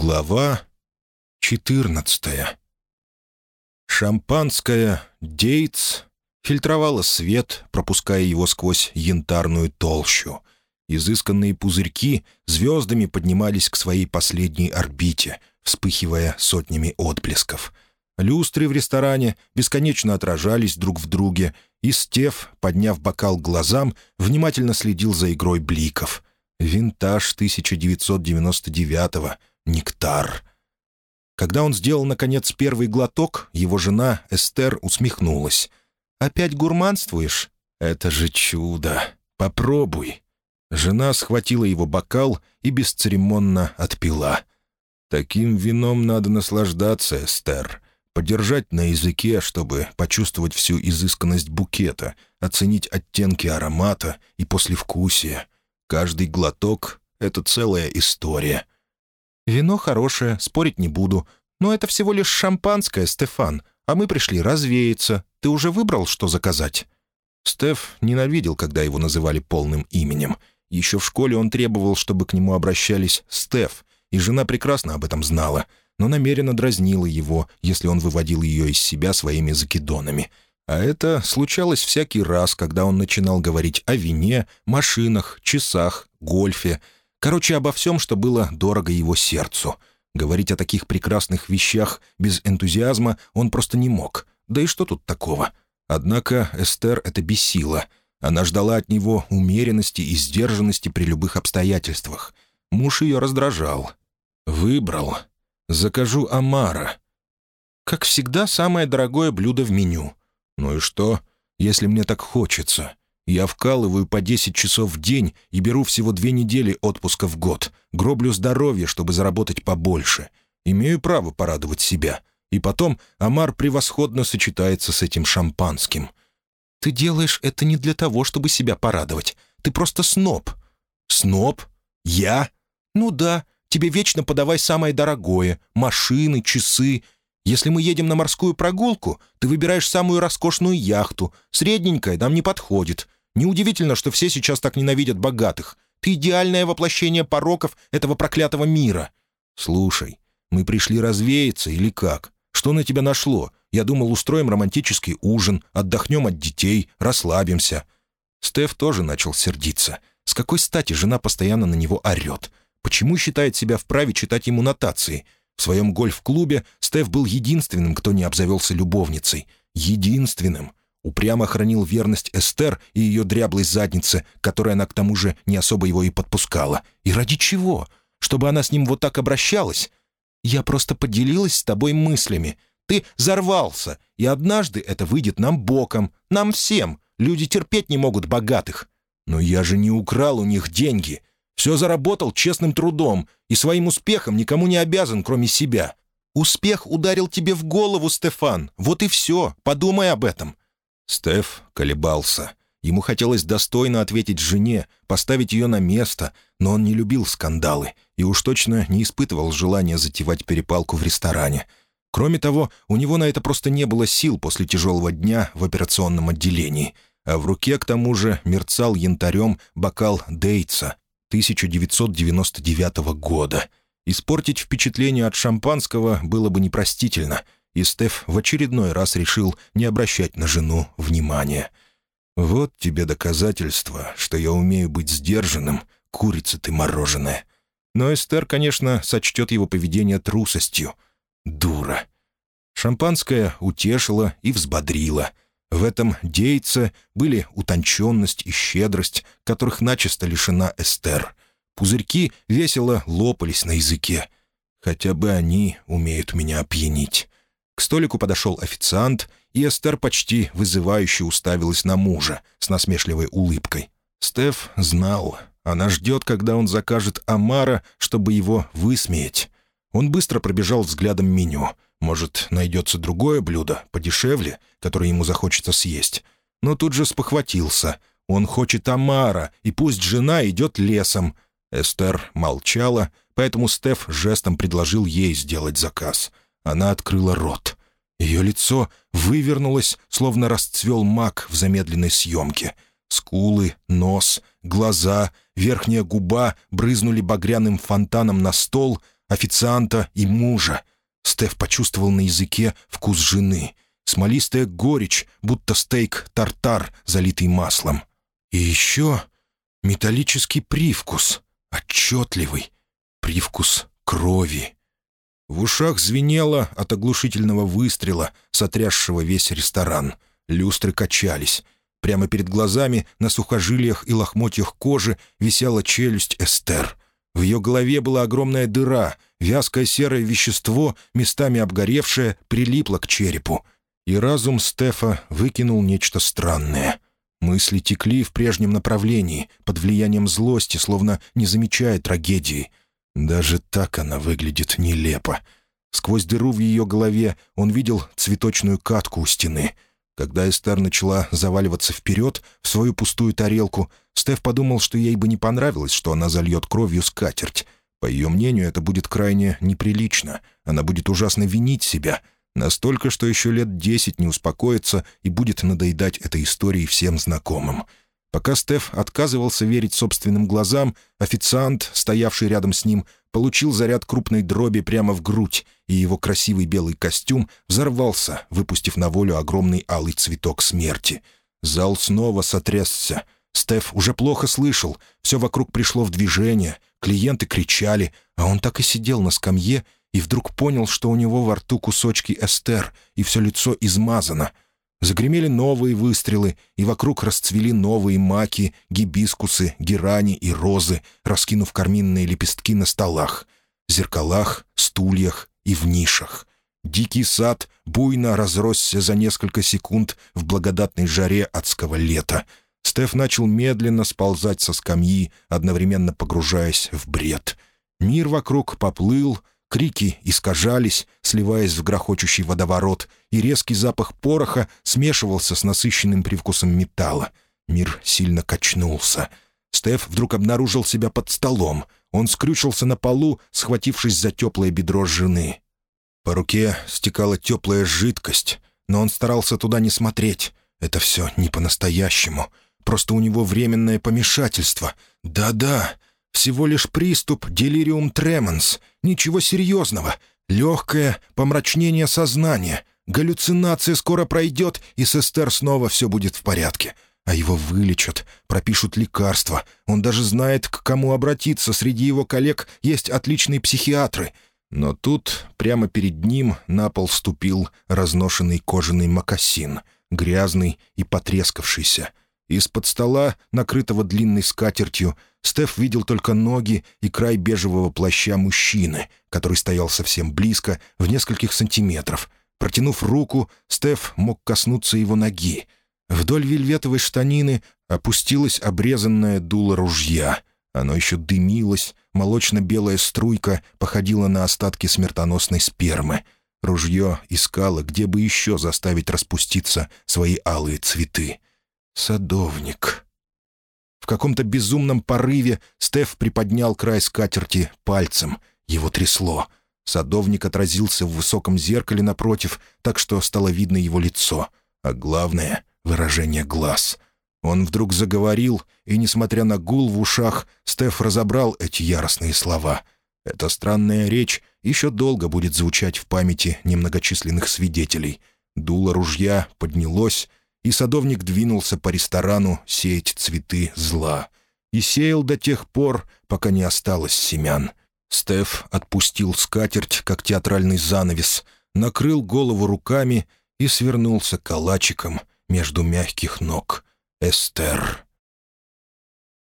Глава 14 Шампанское «Дейтс» фильтровало свет, пропуская его сквозь янтарную толщу. Изысканные пузырьки звездами поднимались к своей последней орбите, вспыхивая сотнями отблесков. Люстры в ресторане бесконечно отражались друг в друге, и Стеф, подняв бокал глазам, внимательно следил за игрой бликов. «Винтаж 1999-го», «Нектар». Когда он сделал, наконец, первый глоток, его жена Эстер усмехнулась. «Опять гурманствуешь? Это же чудо! Попробуй!» Жена схватила его бокал и бесцеремонно отпила. «Таким вином надо наслаждаться, Эстер. Подержать на языке, чтобы почувствовать всю изысканность букета, оценить оттенки аромата и послевкусие. Каждый глоток — это целая история». «Вино хорошее, спорить не буду. Но это всего лишь шампанское, Стефан, а мы пришли развеяться. Ты уже выбрал, что заказать?» Стеф ненавидел, когда его называли полным именем. Еще в школе он требовал, чтобы к нему обращались «Стеф», и жена прекрасно об этом знала, но намеренно дразнила его, если он выводил ее из себя своими закидонами. А это случалось всякий раз, когда он начинал говорить о вине, машинах, часах, гольфе — Короче, обо всем, что было дорого его сердцу. Говорить о таких прекрасных вещах без энтузиазма он просто не мог. Да и что тут такого? Однако Эстер это бесило. Она ждала от него умеренности и сдержанности при любых обстоятельствах. Муж ее раздражал. «Выбрал. Закажу Амара». «Как всегда, самое дорогое блюдо в меню. Ну и что, если мне так хочется?» Я вкалываю по 10 часов в день и беру всего две недели отпуска в год. Гроблю здоровье, чтобы заработать побольше. Имею право порадовать себя. И потом Амар превосходно сочетается с этим шампанским. Ты делаешь это не для того, чтобы себя порадовать. Ты просто сноб. Сноб? Я? Ну да, тебе вечно подавай самое дорогое. Машины, часы. Если мы едем на морскую прогулку, ты выбираешь самую роскошную яхту. Средненькая нам не подходит. Неудивительно, что все сейчас так ненавидят богатых. Ты идеальное воплощение пороков этого проклятого мира. Слушай, мы пришли развеяться или как? Что на тебя нашло? Я думал, устроим романтический ужин, отдохнем от детей, расслабимся». Стеф тоже начал сердиться. С какой стати жена постоянно на него орет? Почему считает себя вправе читать ему нотации? В своем гольф-клубе Стеф был единственным, кто не обзавелся любовницей. Единственным упрямо хранил верность Эстер и ее дряблой заднице, которой она к тому же не особо его и подпускала. И ради чего? Чтобы она с ним вот так обращалась? Я просто поделилась с тобой мыслями. Ты взорвался, и однажды это выйдет нам боком, нам всем. Люди терпеть не могут богатых. Но я же не украл у них деньги. Все заработал честным трудом и своим успехом никому не обязан, кроме себя. Успех ударил тебе в голову, Стефан. Вот и все. Подумай об этом. Стеф колебался. Ему хотелось достойно ответить жене, поставить ее на место, но он не любил скандалы и уж точно не испытывал желания затевать перепалку в ресторане. Кроме того, у него на это просто не было сил после тяжелого дня в операционном отделении, а в руке, к тому же, мерцал янтарем бокал Дейтса 1999 года. Испортить впечатление от шампанского было бы непростительно — и Стеф в очередной раз решил не обращать на жену внимания. «Вот тебе доказательство, что я умею быть сдержанным, курица ты мороженая». Но Эстер, конечно, сочтет его поведение трусостью. Дура. Шампанское утешило и взбодрило. В этом дейце были утонченность и щедрость, которых начисто лишена Эстер. Пузырьки весело лопались на языке. Хотя бы они умеют меня опьянить. К столику подошел официант, и Эстер почти вызывающе уставилась на мужа с насмешливой улыбкой. Стеф знал, она ждет, когда он закажет Амара, чтобы его высмеять. Он быстро пробежал взглядом меню. Может, найдется другое блюдо, подешевле, которое ему захочется съесть. Но тут же спохватился. Он хочет Амара, и пусть жена идет лесом. Эстер молчала, поэтому Стеф жестом предложил ей сделать заказ — она открыла рот. Ее лицо вывернулось, словно расцвел мак в замедленной съемке. Скулы, нос, глаза, верхняя губа брызнули багряным фонтаном на стол, официанта и мужа. Стеф почувствовал на языке вкус жены. Смолистая горечь, будто стейк-тартар, залитый маслом. И еще металлический привкус, отчетливый, привкус крови. В ушах звенело от оглушительного выстрела, сотрясшего весь ресторан. Люстры качались. Прямо перед глазами, на сухожилиях и лохмотьях кожи, висела челюсть Эстер. В ее голове была огромная дыра, вязкое серое вещество, местами обгоревшее, прилипло к черепу. И разум Стефа выкинул нечто странное. Мысли текли в прежнем направлении, под влиянием злости, словно не замечая трагедии — даже так она выглядит нелепо. Сквозь дыру в ее голове он видел цветочную катку у стены. Когда Эстер начала заваливаться вперед в свою пустую тарелку, Стеф подумал, что ей бы не понравилось, что она зальет кровью скатерть. По ее мнению, это будет крайне неприлично. Она будет ужасно винить себя. Настолько, что еще лет десять не успокоится и будет надоедать этой историей всем знакомым. Пока Стеф отказывался верить собственным глазам, официант, стоявший рядом с ним, получил заряд крупной дроби прямо в грудь, и его красивый белый костюм взорвался, выпустив на волю огромный алый цветок смерти. Зал снова сотрясся. Стеф уже плохо слышал, все вокруг пришло в движение, клиенты кричали, а он так и сидел на скамье и вдруг понял, что у него во рту кусочки эстер, и все лицо измазано — Загремели новые выстрелы, и вокруг расцвели новые маки, гибискусы, герани и розы, раскинув карминные лепестки на столах, зеркалах, стульях и в нишах. Дикий сад буйно разросся за несколько секунд в благодатной жаре адского лета. Стеф начал медленно сползать со скамьи, одновременно погружаясь в бред. Мир вокруг поплыл, Крики искажались, сливаясь в грохочущий водоворот, и резкий запах пороха смешивался с насыщенным привкусом металла. Мир сильно качнулся. Стеф вдруг обнаружил себя под столом. Он скрючился на полу, схватившись за теплое бедро жены. По руке стекала теплая жидкость, но он старался туда не смотреть. Это все не по-настоящему. Просто у него временное помешательство. Да-да, всего лишь приступ делириум тременс. Ничего серьезного. Легкое помрачнение сознания. Галлюцинация скоро пройдет, и с Эстер снова все будет в порядке. А его вылечат, пропишут лекарства. Он даже знает, к кому обратиться. Среди его коллег есть отличные психиатры. Но тут прямо перед ним на пол ступил разношенный кожаный мокасин, грязный и потрескавшийся. Из-под стола, накрытого длинной скатертью, Стеф видел только ноги и край бежевого плаща мужчины, который стоял совсем близко, в нескольких сантиметров. Протянув руку, Стеф мог коснуться его ноги. Вдоль вельветовой штанины опустилась обрезанное дуло ружья. Оно еще дымилось, молочно-белая струйка походила на остатки смертоносной спермы. Ружье искало, где бы еще заставить распуститься свои алые цветы. «Садовник». В каком-то безумном порыве Стеф приподнял край скатерти пальцем. Его трясло. Садовник отразился в высоком зеркале напротив, так что стало видно его лицо. А главное — выражение глаз. Он вдруг заговорил, и, несмотря на гул в ушах, Стеф разобрал эти яростные слова. Эта странная речь еще долго будет звучать в памяти немногочисленных свидетелей. Дуло ружья поднялось, и садовник двинулся по ресторану сеять цветы зла. И сеял до тех пор, пока не осталось семян. Стеф отпустил скатерть, как театральный занавес, накрыл голову руками и свернулся калачиком между мягких ног. Эстер.